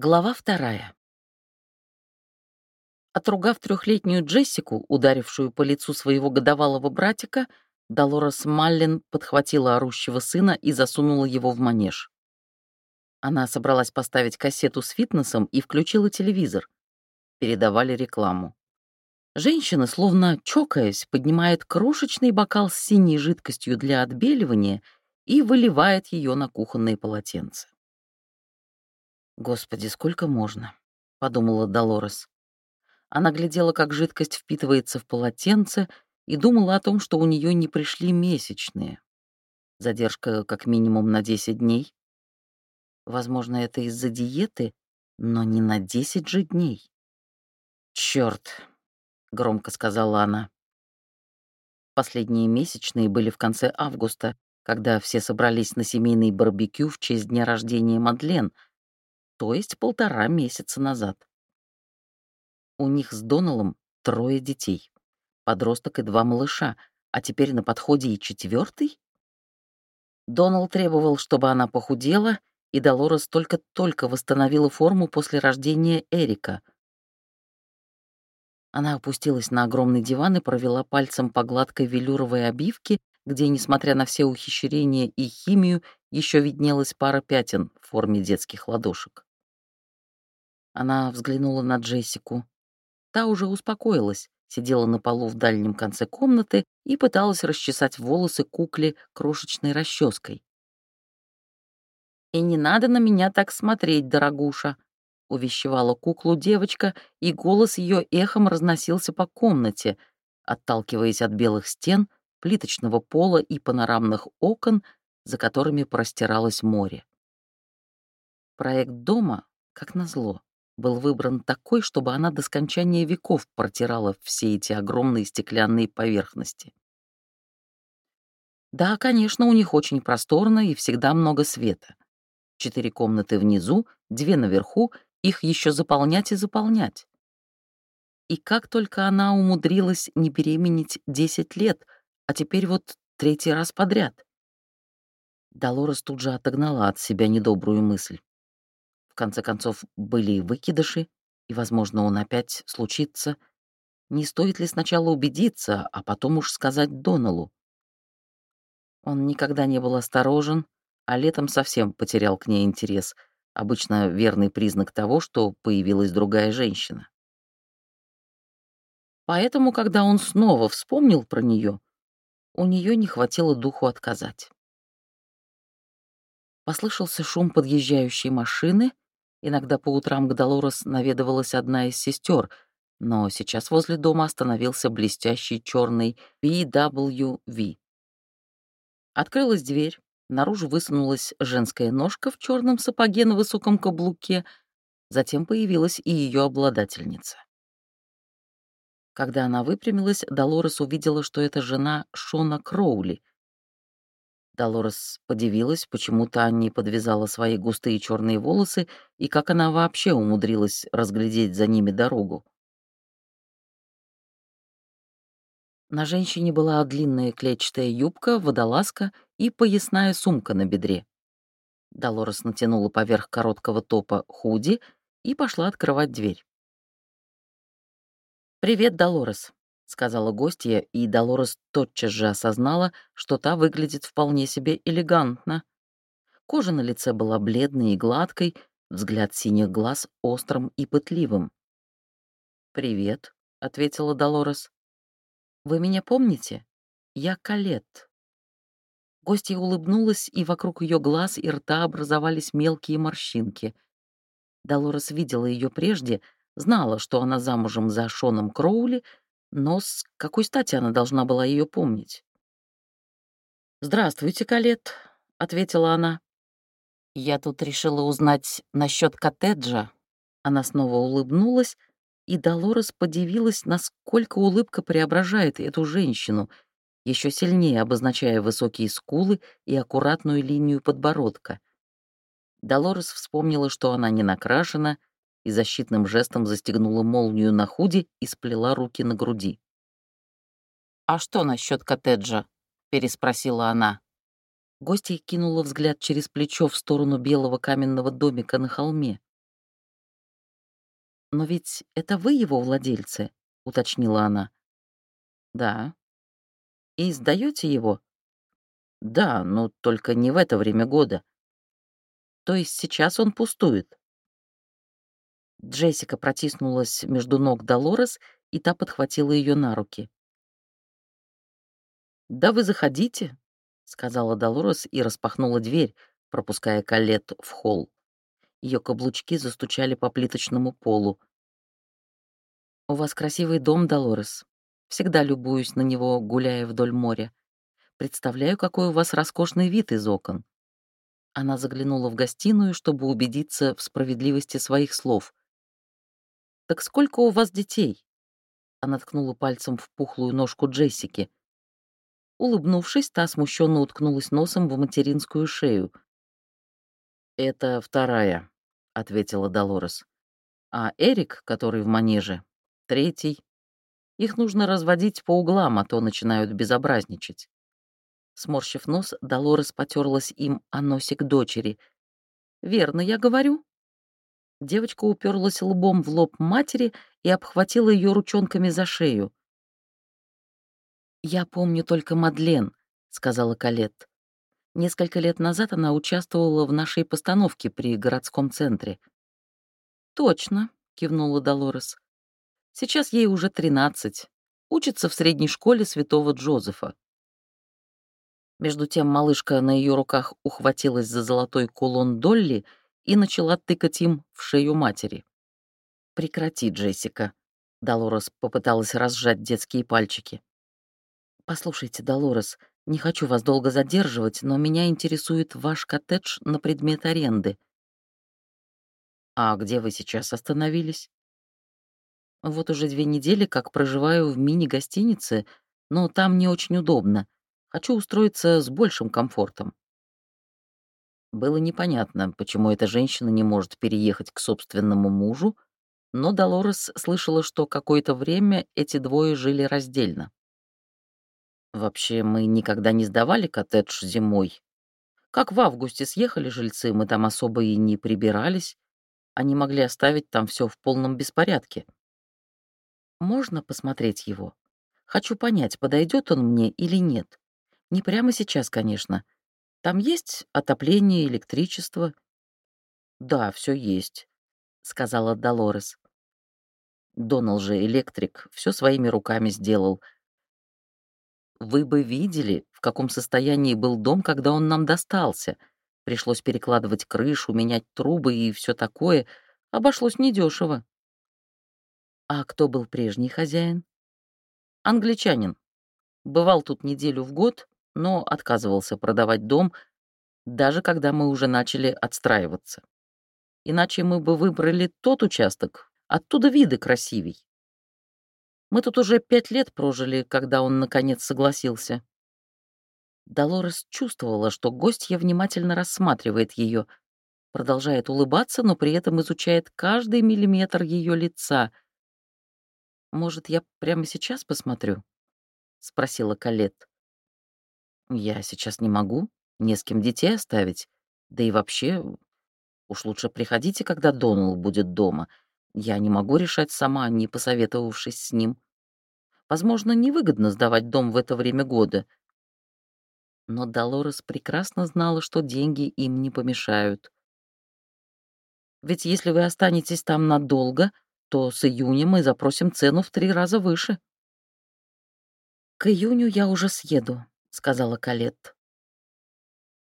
Глава вторая. Отругав трехлетнюю Джессику, ударившую по лицу своего годовалого братика, Долорес Маллин подхватила орущего сына и засунула его в манеж. Она собралась поставить кассету с фитнесом и включила телевизор. Передавали рекламу. Женщина, словно чокаясь, поднимает крошечный бокал с синей жидкостью для отбеливания и выливает ее на кухонные полотенца. «Господи, сколько можно?» — подумала Долорес. Она глядела, как жидкость впитывается в полотенце, и думала о том, что у нее не пришли месячные. Задержка как минимум на 10 дней. Возможно, это из-за диеты, но не на 10 же дней. Черт, громко сказала она. Последние месячные были в конце августа, когда все собрались на семейный барбекю в честь дня рождения Мадлен — то есть полтора месяца назад. У них с Доналом трое детей, подросток и два малыша, а теперь на подходе и четвертый. Донал требовал, чтобы она похудела, и Долорес только-только восстановила форму после рождения Эрика. Она опустилась на огромный диван и провела пальцем по гладкой велюровой обивке, где, несмотря на все ухищрения и химию, еще виднелась пара пятен в форме детских ладошек. Она взглянула на Джессику. Та уже успокоилась, сидела на полу в дальнем конце комнаты и пыталась расчесать волосы кукле крошечной расческой. «И не надо на меня так смотреть, дорогуша», — увещевала куклу девочка, и голос ее эхом разносился по комнате, отталкиваясь от белых стен, плиточного пола и панорамных окон, за которыми простиралось море. Проект дома, как назло, был выбран такой, чтобы она до скончания веков протирала все эти огромные стеклянные поверхности. Да, конечно, у них очень просторно и всегда много света. Четыре комнаты внизу, две наверху, их еще заполнять и заполнять. И как только она умудрилась не беременеть 10 лет, а теперь вот третий раз подряд. Долорес тут же отогнала от себя недобрую мысль конце концов, были и выкидыши, и, возможно, он опять случится. Не стоит ли сначала убедиться, а потом уж сказать Доналу? Он никогда не был осторожен, а летом совсем потерял к ней интерес, обычно верный признак того, что появилась другая женщина. Поэтому, когда он снова вспомнил про нее, у нее не хватило духу отказать. Послышался шум подъезжающей машины — Иногда по утрам к Долорес наведывалась одна из сестер, но сейчас возле дома остановился блестящий черный BWV. Открылась дверь, наружу высунулась женская ножка в черном сапоге на высоком каблуке, затем появилась и ее обладательница. Когда она выпрямилась, Долорес увидела, что это жена Шона Кроули, Долорес подивилась, почему та не подвязала свои густые черные волосы и как она вообще умудрилась разглядеть за ними дорогу. На женщине была длинная клетчатая юбка, водолазка и поясная сумка на бедре. Долорес натянула поверх короткого топа худи и пошла открывать дверь. «Привет, Долорес», — сказала гостья, и Долорес тотчас же осознала, что та выглядит вполне себе элегантно. Кожа на лице была бледной и гладкой, взгляд синих глаз острым и пытливым. «Привет», — ответила Долорес. «Вы меня помните? Я Калет». Гостья улыбнулась, и вокруг ее глаз и рта образовались мелкие морщинки. Долорес видела ее прежде, знала, что она замужем за Шоном Кроули, но с какой стати она должна была ее помнить? «Здравствуйте, Калет», — ответила она. «Я тут решила узнать насчет коттеджа». Она снова улыбнулась, и Долорес подивилась, насколько улыбка преображает эту женщину, еще сильнее обозначая высокие скулы и аккуратную линию подбородка. Долорес вспомнила, что она не накрашена, и защитным жестом застегнула молнию на худи и сплела руки на груди. «А что насчет коттеджа?» — переспросила она. Гостья кинула взгляд через плечо в сторону белого каменного домика на холме. «Но ведь это вы его владельцы», — уточнила она. «Да». «И сдаете его?» «Да, но только не в это время года». «То есть сейчас он пустует?» Джессика протиснулась между ног Долорес, и та подхватила ее на руки. «Да вы заходите», — сказала Долорес и распахнула дверь, пропуская Калет в холл. Ее каблучки застучали по плиточному полу. «У вас красивый дом, Долорес. Всегда любуюсь на него, гуляя вдоль моря. Представляю, какой у вас роскошный вид из окон». Она заглянула в гостиную, чтобы убедиться в справедливости своих слов. «Так сколько у вас детей?» Она ткнула пальцем в пухлую ножку Джессики. Улыбнувшись, та смущенно уткнулась носом в материнскую шею. «Это вторая», — ответила Долорес. «А Эрик, который в манеже, третий. Их нужно разводить по углам, а то начинают безобразничать. Сморщив нос, Долорес потерлась им о носик дочери. «Верно, я говорю». Девочка уперлась лбом в лоб матери и обхватила ее ручонками за шею. «Я помню только Мадлен», — сказала Калет. Несколько лет назад она участвовала в нашей постановке при городском центре. «Точно», — кивнула Долорес. Сейчас ей уже 13. Учится в средней школе святого Джозефа. Между тем малышка на ее руках ухватилась за золотой кулон Долли и начала тыкать им в шею матери. «Прекрати, Джессика», — Долорес попыталась разжать детские пальчики. «Послушайте, Долорес, не хочу вас долго задерживать, но меня интересует ваш коттедж на предмет аренды». «А где вы сейчас остановились?» Вот уже две недели как проживаю в мини-гостинице, но там не очень удобно. Хочу устроиться с большим комфортом. Было непонятно, почему эта женщина не может переехать к собственному мужу, но Долорес слышала, что какое-то время эти двое жили раздельно. Вообще, мы никогда не сдавали коттедж зимой. Как в августе съехали жильцы, мы там особо и не прибирались. Они могли оставить там все в полном беспорядке. Можно посмотреть его? Хочу понять, подойдет он мне или нет. Не прямо сейчас, конечно. Там есть отопление, электричество? Да, все есть, сказала Долорес. Донал же электрик, все своими руками сделал. Вы бы видели, в каком состоянии был дом, когда он нам достался. Пришлось перекладывать крышу, менять трубы и все такое. Обошлось недешево. А кто был прежний хозяин? Англичанин. Бывал тут неделю в год, но отказывался продавать дом, даже когда мы уже начали отстраиваться. Иначе мы бы выбрали тот участок, оттуда виды красивей. Мы тут уже пять лет прожили, когда он, наконец, согласился. Долорес чувствовала, что гостья внимательно рассматривает ее, продолжает улыбаться, но при этом изучает каждый миллиметр ее лица — «Может, я прямо сейчас посмотрю?» — спросила Калет. «Я сейчас не могу, не с кем детей оставить. Да и вообще, уж лучше приходите, когда Донал будет дома. Я не могу решать сама, не посоветовавшись с ним. Возможно, невыгодно сдавать дом в это время года. Но Долорес прекрасно знала, что деньги им не помешают. Ведь если вы останетесь там надолго, то с июня мы запросим цену в три раза выше. «К июню я уже съеду», — сказала Калет.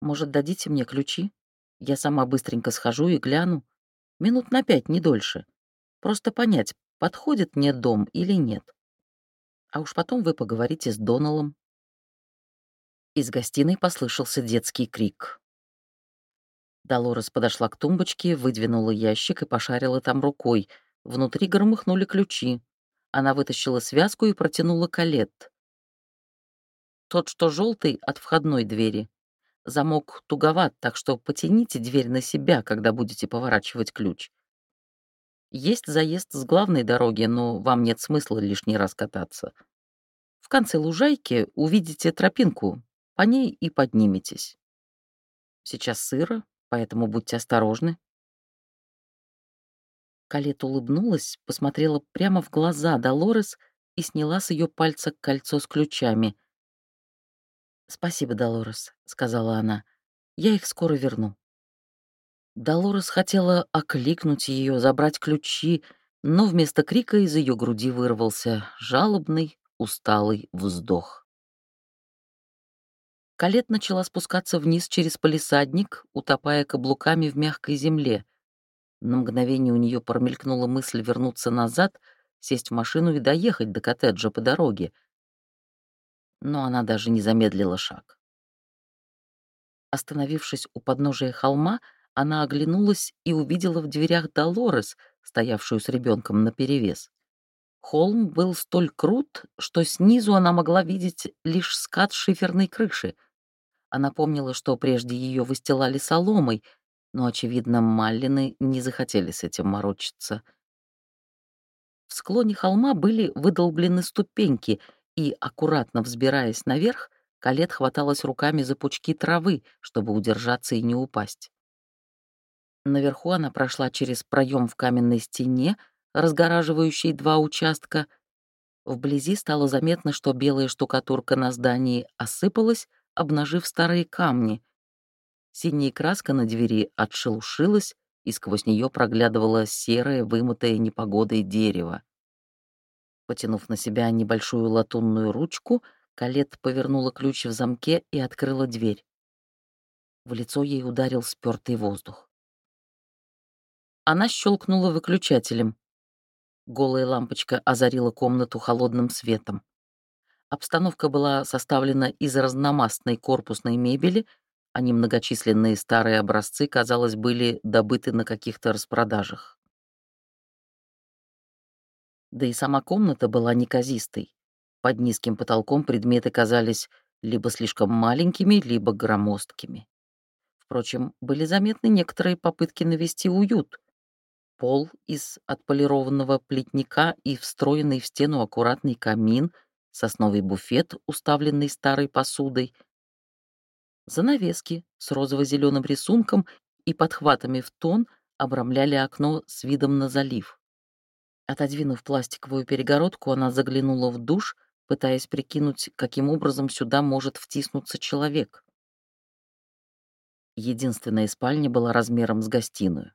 «Может, дадите мне ключи? Я сама быстренько схожу и гляну. Минут на пять, не дольше. Просто понять, подходит мне дом или нет. А уж потом вы поговорите с Доналом». Из гостиной послышался детский крик. Долорес подошла к тумбочке, выдвинула ящик и пошарила там рукой — Внутри громыхнули ключи. Она вытащила связку и протянула калет. Тот, что желтый, от входной двери. Замок туговат, так что потяните дверь на себя, когда будете поворачивать ключ. Есть заезд с главной дороги, но вам нет смысла лишний раз кататься. В конце лужайки увидите тропинку, по ней и подниметесь. Сейчас сыро, поэтому будьте осторожны. Калет улыбнулась, посмотрела прямо в глаза Долорес и сняла с ее пальца кольцо с ключами. «Спасибо, Долорес», — сказала она. «Я их скоро верну». Долорес хотела окликнуть ее, забрать ключи, но вместо крика из ее груди вырвался жалобный, усталый вздох. Калет начала спускаться вниз через палисадник, утопая каблуками в мягкой земле. На мгновение у нее промелькнула мысль вернуться назад, сесть в машину и доехать до коттеджа по дороге. Но она даже не замедлила шаг. Остановившись у подножия холма, она оглянулась и увидела в дверях Долорес, стоявшую с ребенком наперевес. Холм был столь крут, что снизу она могла видеть лишь скат шиферной крыши. Она помнила, что прежде ее выстилали соломой, но, очевидно, Маллины не захотели с этим морочиться. В склоне холма были выдолблены ступеньки, и, аккуратно взбираясь наверх, Калет хваталась руками за пучки травы, чтобы удержаться и не упасть. Наверху она прошла через проем в каменной стене, разгораживающей два участка. Вблизи стало заметно, что белая штукатурка на здании осыпалась, обнажив старые камни. Синяя краска на двери отшелушилась, и сквозь нее проглядывало серое, вымытое непогодой дерево. Потянув на себя небольшую латунную ручку, Калет повернула ключ в замке и открыла дверь. В лицо ей ударил спёртый воздух. Она щелкнула выключателем. Голая лампочка озарила комнату холодным светом. Обстановка была составлена из разномастной корпусной мебели, а немногочисленные старые образцы, казалось, были добыты на каких-то распродажах. Да и сама комната была неказистой. Под низким потолком предметы казались либо слишком маленькими, либо громоздкими. Впрочем, были заметны некоторые попытки навести уют — пол из отполированного плетника и встроенный в стену аккуратный камин, сосновый буфет, уставленный старой посудой, занавески с розово-зеленым рисунком и подхватами в тон обрамляли окно с видом на залив. Отодвинув пластиковую перегородку, она заглянула в душ, пытаясь прикинуть, каким образом сюда может втиснуться человек. Единственная спальня была размером с гостиную.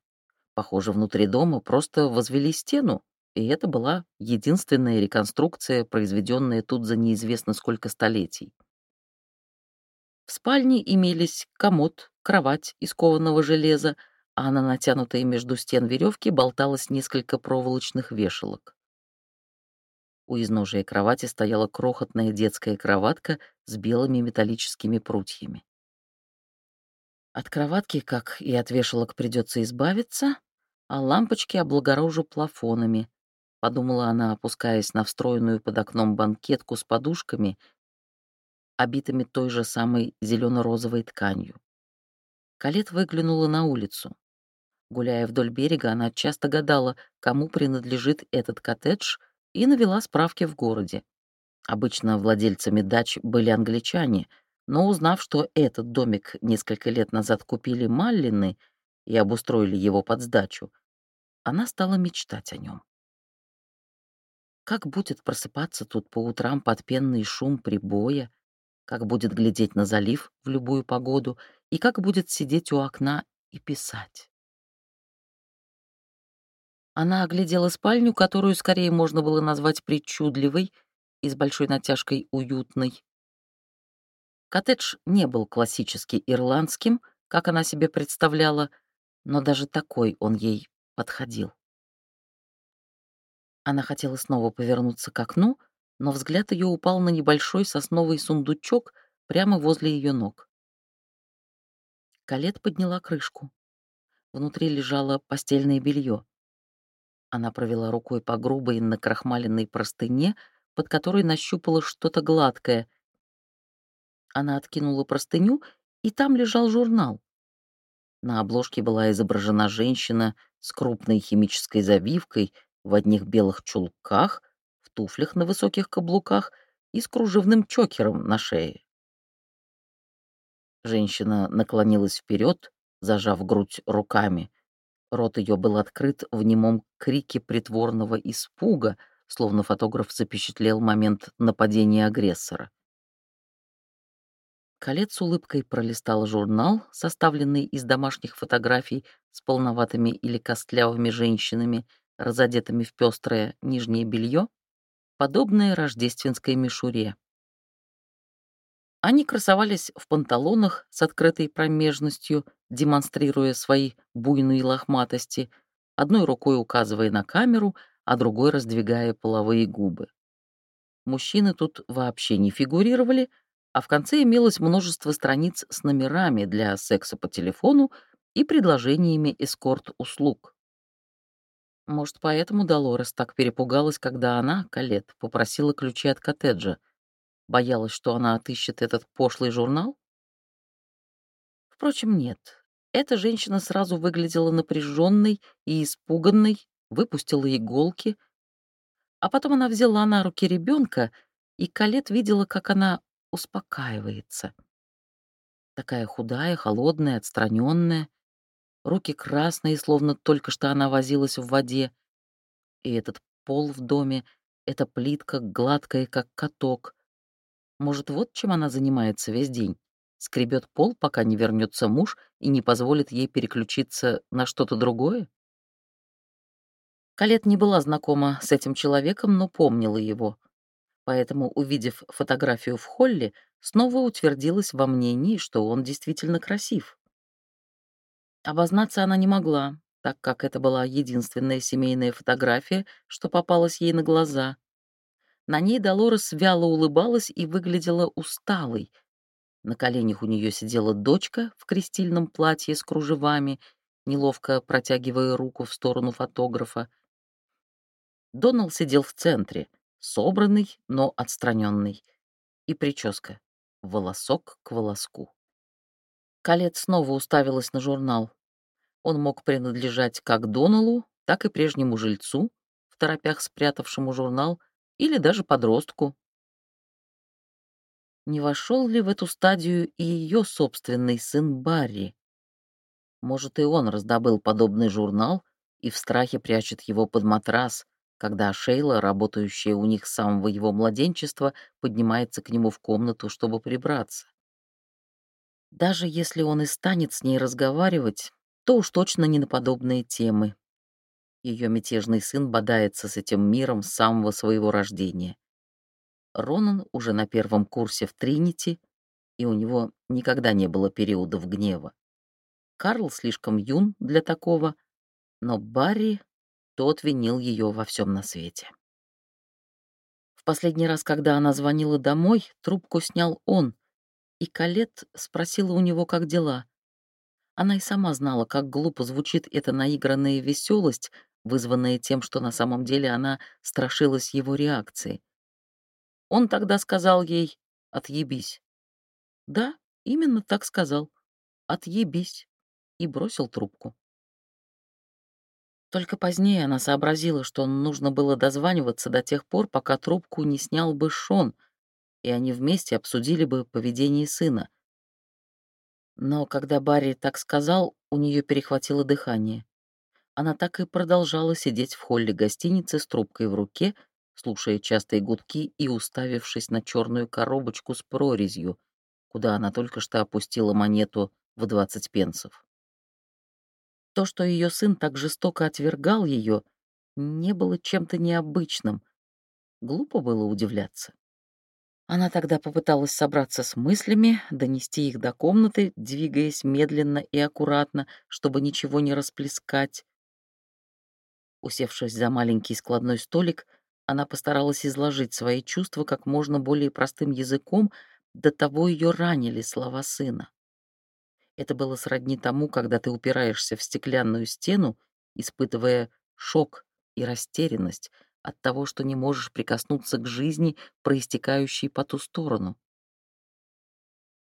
Похоже, внутри дома просто возвели стену, и это была единственная реконструкция, произведенная тут за неизвестно сколько столетий. В спальне имелись комод, кровать из кованого железа, а на натянутой между стен веревке болталось несколько проволочных вешалок. У изножия кровати стояла крохотная детская кроватка с белыми металлическими прутьями. От кроватки, как и от вешалок, придется избавиться, а лампочки облагорожу плафонами, — подумала она, опускаясь на встроенную под окном банкетку с подушками, обитыми той же самой зелено-розовой тканью. Калет выглянула на улицу. Гуляя вдоль берега, она часто гадала, кому принадлежит этот коттедж, и навела справки в городе. Обычно владельцами дач были англичане, но узнав, что этот домик несколько лет назад купили Маллины, и обустроили его под сдачу, она стала мечтать о нем. Как будет просыпаться тут по утрам под пенный шум прибоя, как будет глядеть на залив в любую погоду и как будет сидеть у окна и писать. Она оглядела спальню, которую скорее можно было назвать причудливой и с большой натяжкой уютной. Коттедж не был классически ирландским, как она себе представляла, но даже такой он ей подходил. Она хотела снова повернуться к окну, но взгляд ее упал на небольшой сосновый сундучок прямо возле ее ног. Калет подняла крышку. Внутри лежало постельное белье. Она провела рукой по грубой накрахмаленной простыне, под которой нащупала что-то гладкое. Она откинула простыню, и там лежал журнал. На обложке была изображена женщина с крупной химической завивкой в одних белых чулках, в туфлях на высоких каблуках и с кружевным чокером на шее. Женщина наклонилась вперед, зажав грудь руками. Рот ее был открыт в немом крике притворного испуга, словно фотограф запечатлел момент нападения агрессора. Колец с улыбкой пролистал журнал, составленный из домашних фотографий с полноватыми или костлявыми женщинами, разодетыми в пестрое нижнее белье, подобное рождественской мишуре. Они красовались в панталонах с открытой промежностью, демонстрируя свои буйные лохматости, одной рукой указывая на камеру, а другой раздвигая половые губы. Мужчины тут вообще не фигурировали, а в конце имелось множество страниц с номерами для секса по телефону и предложениями эскорт-услуг. Может, поэтому Долорес так перепугалась, когда она, Калет, попросила ключи от коттеджа. Боялась, что она отыщет этот пошлый журнал? Впрочем, нет. Эта женщина сразу выглядела напряженной и испуганной, выпустила иголки, а потом она взяла на руки ребенка, и Калет видела, как она успокаивается. Такая худая, холодная, отстраненная, руки красные, словно только что она возилась в воде. И этот пол в доме, эта плитка гладкая, как каток. Может, вот чем она занимается весь день? Скребет пол, пока не вернется муж и не позволит ей переключиться на что-то другое? Калет не была знакома с этим человеком, но помнила его поэтому, увидев фотографию в холле, снова утвердилась во мнении, что он действительно красив. Обознаться она не могла, так как это была единственная семейная фотография, что попалась ей на глаза. На ней Долорес вяло улыбалась и выглядела усталой. На коленях у нее сидела дочка в крестильном платье с кружевами, неловко протягивая руку в сторону фотографа. Донал сидел в центре, собранный, но отстраненный, и прическа, волосок к волоску. Калет снова уставилась на журнал. Он мог принадлежать как Доналу, так и прежнему жильцу, в торопях спрятавшему журнал, или даже подростку. Не вошел ли в эту стадию и ее собственный сын Барри? Может, и он раздобыл подобный журнал и в страхе прячет его под матрас, когда Шейла, работающая у них с самого его младенчества, поднимается к нему в комнату, чтобы прибраться. Даже если он и станет с ней разговаривать, то уж точно не на подобные темы. Ее мятежный сын бодается с этим миром с самого своего рождения. Ронан уже на первом курсе в Тринити, и у него никогда не было периодов гнева. Карл слишком юн для такого, но Барри тот винил ее во всем на свете. В последний раз, когда она звонила домой, трубку снял он, и Калет спросила у него, как дела. Она и сама знала, как глупо звучит эта наигранная веселость, вызванная тем, что на самом деле она страшилась его реакции. Он тогда сказал ей «отъебись». Да, именно так сказал. «Отъебись» и бросил трубку. Только позднее она сообразила, что нужно было дозваниваться до тех пор, пока трубку не снял бы Шон, и они вместе обсудили бы поведение сына. Но когда Барри так сказал, у нее перехватило дыхание. Она так и продолжала сидеть в холле гостиницы с трубкой в руке, слушая частые гудки и уставившись на черную коробочку с прорезью, куда она только что опустила монету в 20 пенсов. То, что ее сын так жестоко отвергал ее, не было чем-то необычным. Глупо было удивляться. Она тогда попыталась собраться с мыслями, донести их до комнаты, двигаясь медленно и аккуратно, чтобы ничего не расплескать. Усевшись за маленький складной столик, она постаралась изложить свои чувства как можно более простым языком, до того ее ранили слова сына. Это было сродни тому, когда ты упираешься в стеклянную стену, испытывая шок и растерянность от того, что не можешь прикоснуться к жизни, проистекающей по ту сторону.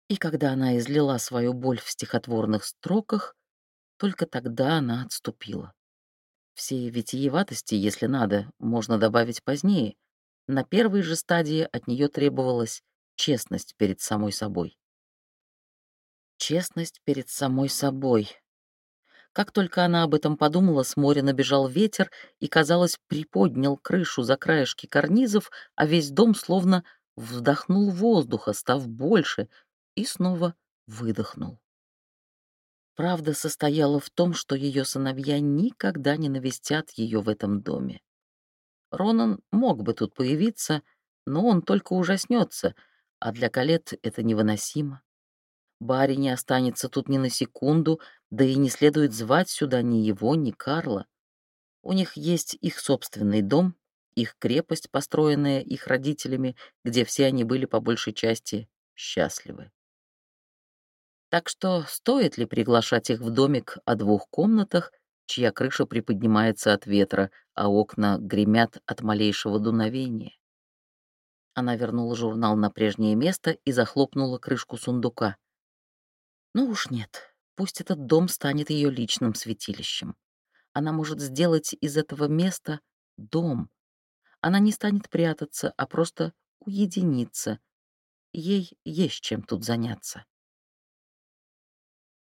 И когда она излила свою боль в стихотворных строках, только тогда она отступила. Все витиеватости, если надо, можно добавить позднее. На первой же стадии от нее требовалась честность перед самой собой. Честность перед самой собой. Как только она об этом подумала, с моря набежал ветер и, казалось, приподнял крышу за краешки карнизов, а весь дом словно вдохнул воздуха, став больше, и снова выдохнул. Правда состояла в том, что ее сыновья никогда не навестят ее в этом доме. Ронан мог бы тут появиться, но он только ужаснется, а для Калет это невыносимо. Барри не останется тут ни на секунду, да и не следует звать сюда ни его, ни Карла. У них есть их собственный дом, их крепость, построенная их родителями, где все они были по большей части счастливы. Так что стоит ли приглашать их в домик о двух комнатах, чья крыша приподнимается от ветра, а окна гремят от малейшего дуновения? Она вернула журнал на прежнее место и захлопнула крышку сундука. Ну уж нет, пусть этот дом станет ее личным святилищем. Она может сделать из этого места дом. Она не станет прятаться, а просто уединиться. Ей есть чем тут заняться.